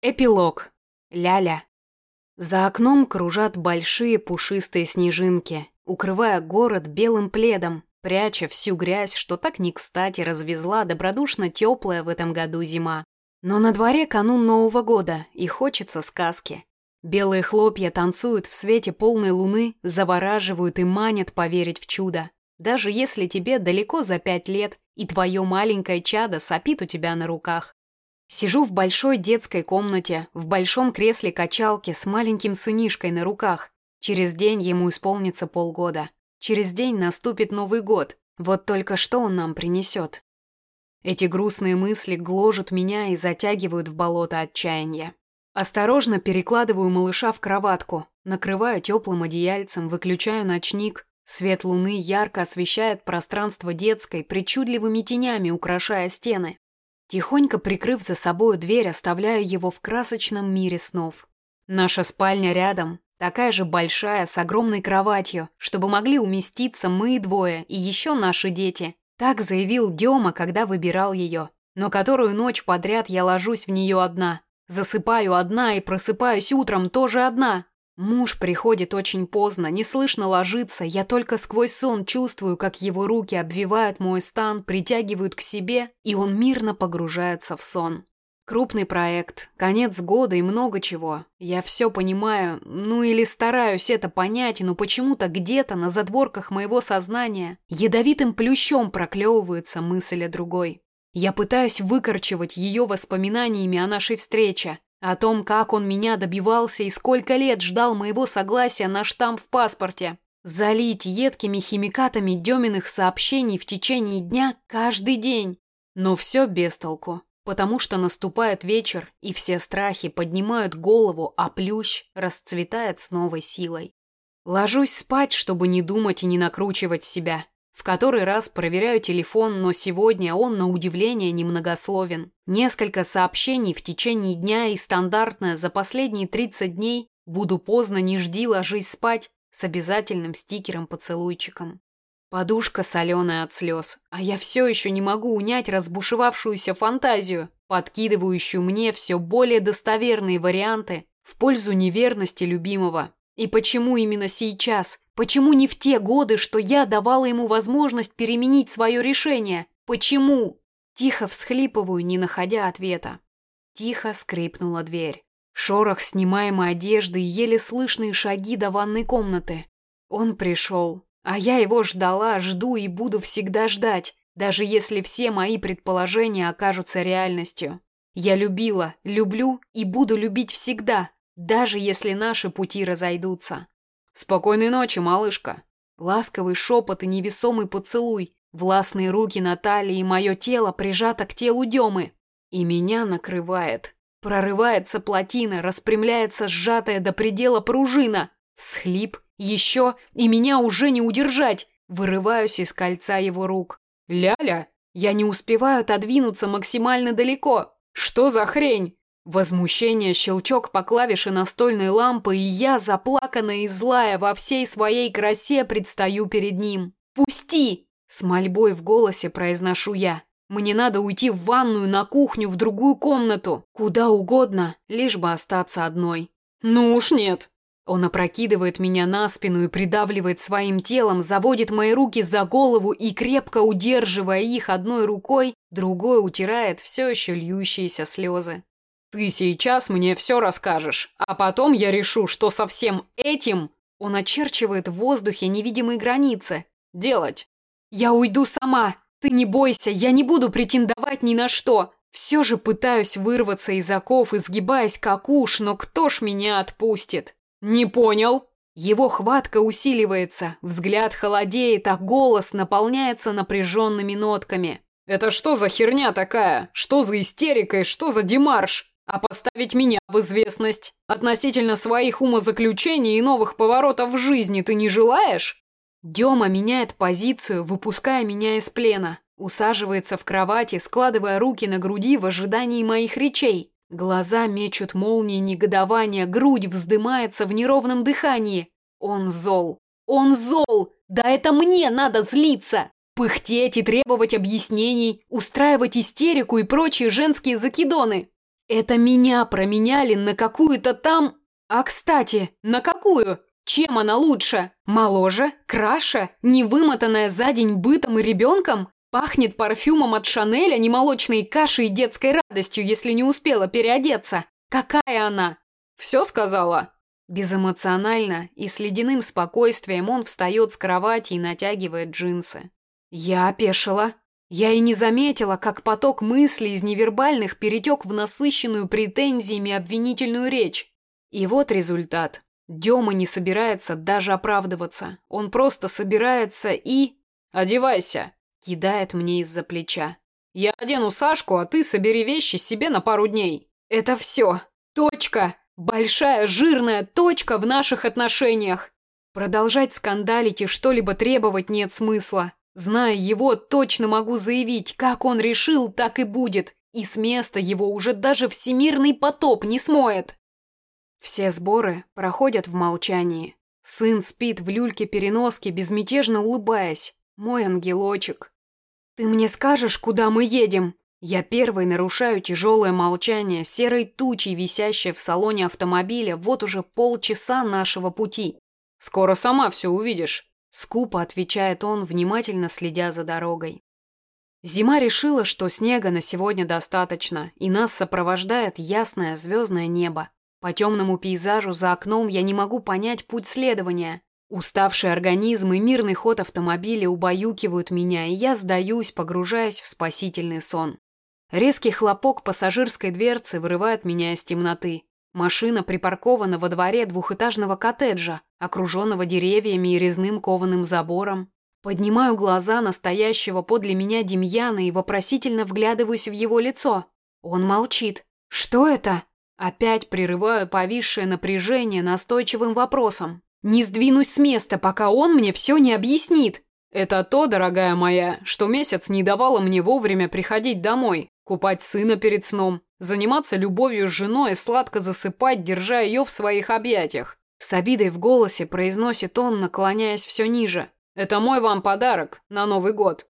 Эпилог. Ляля. За окном кружат большие пушистые снежинки, укрывая город белым пледом, пряча всю грязь, что так не кстати развезла добродушно теплая в этом году зима. Но на дворе канун Нового года, и хочется сказки. Белые хлопья танцуют в свете полной луны, завораживают и манят поверить в чудо. Даже если тебе далеко за пять лет, и твое маленькое чадо сопит у тебя на руках. Сижу в большой детской комнате, в большом кресле качалки с маленьким сынишкой на руках. Через день ему исполнится полгода. Через день наступит Новый год. Вот только что он нам принесет. Эти грустные мысли гложут меня и затягивают в болото отчаяния. Осторожно перекладываю малыша в кроватку, накрываю теплым одеяльцем, выключаю ночник. Свет луны ярко освещает пространство детской, причудливыми тенями украшая стены. Тихонько прикрыв за собою дверь, оставляю его в красочном мире снов. Наша спальня рядом, такая же большая, с огромной кроватью, чтобы могли уместиться мы двое и еще наши дети. Так заявил Дема, когда выбирал ее. Но которую ночь подряд я ложусь в нее одна. Засыпаю одна и просыпаюсь утром тоже одна. Муж приходит очень поздно, не слышно ложиться, я только сквозь сон чувствую, как его руки обвивают мой стан, притягивают к себе, и он мирно погружается в сон. Крупный проект, конец года и много чего. Я все понимаю, ну или стараюсь это понять, но почему-то где-то на задворках моего сознания ядовитым плющом проклевывается мысль о другой. Я пытаюсь выкорчевать ее воспоминаниями о нашей встрече, о том, как он меня добивался и сколько лет ждал моего согласия на штамп в паспорте. Залить едкими химикатами Деминых сообщений в течение дня каждый день. Но все без толку, потому что наступает вечер, и все страхи поднимают голову, а плющ расцветает с новой силой. Ложусь спать, чтобы не думать и не накручивать себя. В который раз проверяю телефон, но сегодня он, на удивление, немногословен. Несколько сообщений в течение дня и стандартное за последние 30 дней «Буду поздно, не жди, ложись спать» с обязательным стикером-поцелуйчиком. Подушка соленая от слез, а я все еще не могу унять разбушевавшуюся фантазию, подкидывающую мне все более достоверные варианты в пользу неверности любимого. И почему именно сейчас? Почему не в те годы, что я давала ему возможность переменить свое решение? Почему? Тихо всхлипываю, не находя ответа. Тихо скрипнула дверь. Шорох снимаемой одежды и еле слышные шаги до ванной комнаты. Он пришел, а я его ждала, жду и буду всегда ждать, даже если все мои предположения окажутся реальностью. Я любила, люблю и буду любить всегда, даже если наши пути разойдутся. Спокойной ночи, малышка. Ласковый шепот и невесомый поцелуй, властные руки Натальи и мое тело прижато к телу Демы. И меня накрывает. Прорывается плотина, распрямляется сжатая до предела пружина. Всхлип, еще, и меня уже не удержать. Вырываюсь из кольца его рук. Ляля, я не успеваю отодвинуться максимально далеко. Что за хрень? Возмущение, щелчок по клавише настольной лампы, и я, заплаканная и злая, во всей своей красе предстаю перед ним. «Пусти!» – с мольбой в голосе произношу я. «Мне надо уйти в ванную, на кухню, в другую комнату, куда угодно, лишь бы остаться одной». «Ну уж нет!» Он опрокидывает меня на спину и придавливает своим телом, заводит мои руки за голову и, крепко удерживая их одной рукой, другой утирает все еще льющиеся слезы. Ты сейчас мне все расскажешь, а потом я решу, что со всем этим он очерчивает в воздухе невидимые границы. Делать. Я уйду сама. Ты не бойся, я не буду претендовать ни на что. Все же пытаюсь вырваться из оков, изгибаясь как уж, но кто ж меня отпустит? Не понял. Его хватка усиливается, взгляд холодеет, а голос наполняется напряженными нотками. Это что за херня такая? Что за истерика и что за демарш? А поставить меня в известность относительно своих умозаключений и новых поворотов в жизни ты не желаешь? Дема меняет позицию, выпуская меня из плена, усаживается в кровати, складывая руки на груди в ожидании моих речей. Глаза мечут молнии негодования, грудь вздымается в неровном дыхании. Он зол. Он зол! Да это мне надо злиться! Пыхтеть и требовать объяснений, устраивать истерику и прочие женские закидоны. Это меня променяли на какую-то там... А, кстати, на какую? Чем она лучше? Моложе? Краше? Невымотанная за день бытом и ребенком? Пахнет парфюмом от Шанеля, не молочной кашей и детской радостью, если не успела переодеться. Какая она? Все сказала? Безэмоционально и с ледяным спокойствием он встает с кровати и натягивает джинсы. Я опешила. Я и не заметила, как поток мыслей из невербальных перетек в насыщенную претензиями обвинительную речь. И вот результат. Дема не собирается даже оправдываться. Он просто собирается и... «Одевайся!» – кидает мне из-за плеча. «Я одену Сашку, а ты собери вещи себе на пару дней. Это все. Точка. Большая жирная точка в наших отношениях. Продолжать скандалить и что-либо требовать нет смысла. Зная его, точно могу заявить, как он решил, так и будет, и с места его уже даже всемирный потоп не смоет. Все сборы проходят в молчании. Сын спит в люльке-переноске, безмятежно улыбаясь. Мой ангелочек. «Ты мне скажешь, куда мы едем?» Я первой нарушаю тяжелое молчание серой тучей, висящей в салоне автомобиля вот уже полчаса нашего пути. «Скоро сама все увидишь». Скупо отвечает он, внимательно следя за дорогой. Зима решила, что снега на сегодня достаточно, и нас сопровождает ясное звездное небо. По темному пейзажу за окном я не могу понять путь следования. Уставший организм и мирный ход автомобиля убаюкивают меня, и я сдаюсь, погружаясь в спасительный сон. Резкий хлопок пассажирской дверцы вырывает меня из темноты. Машина припаркована во дворе двухэтажного коттеджа, окруженного деревьями и резным кованым забором. Поднимаю глаза настоящего подле меня Демьяна и вопросительно вглядываюсь в его лицо. Он молчит. «Что это?» Опять прерываю повисшее напряжение настойчивым вопросом. «Не сдвинусь с места, пока он мне все не объяснит!» «Это то, дорогая моя, что месяц не давало мне вовремя приходить домой, купать сына перед сном, заниматься любовью с женой и сладко засыпать, держа ее в своих объятиях. С обидой в голосе произносит он, наклоняясь все ниже. «Это мой вам подарок на Новый год».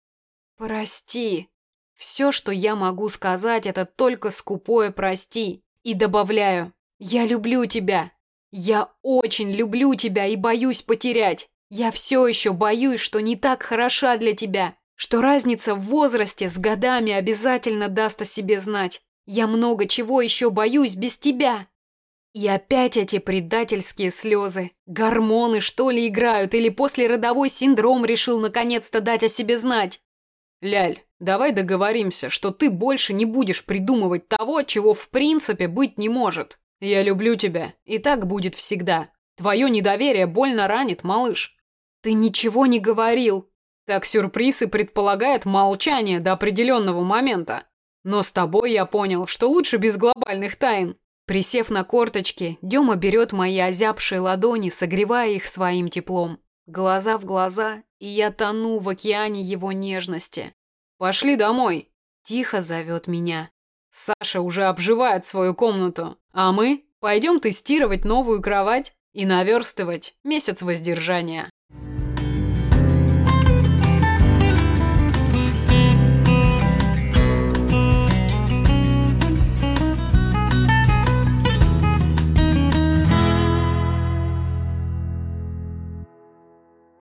«Прости». Все, что я могу сказать, это только скупое «прости». И добавляю «Я люблю тебя». Я очень люблю тебя и боюсь потерять. Я все еще боюсь, что не так хороша для тебя, что разница в возрасте с годами обязательно даст о себе знать. Я много чего еще боюсь без тебя. И опять эти предательские слезы. Гормоны, что ли, играют, или послеродовой синдром решил наконец-то дать о себе знать? Ляль, давай договоримся, что ты больше не будешь придумывать того, чего в принципе быть не может. Я люблю тебя, и так будет всегда. Твое недоверие больно ранит, малыш. Ты ничего не говорил. Так сюрприз и предполагает молчание до определенного момента. Но с тобой я понял, что лучше без глобальных тайн. Присев на корточки, Дема берет мои озябшие ладони, согревая их своим теплом. Глаза в глаза, и я тону в океане его нежности. «Пошли домой!» – тихо зовет меня. Саша уже обживает свою комнату, а мы пойдем тестировать новую кровать и наверстывать месяц воздержания.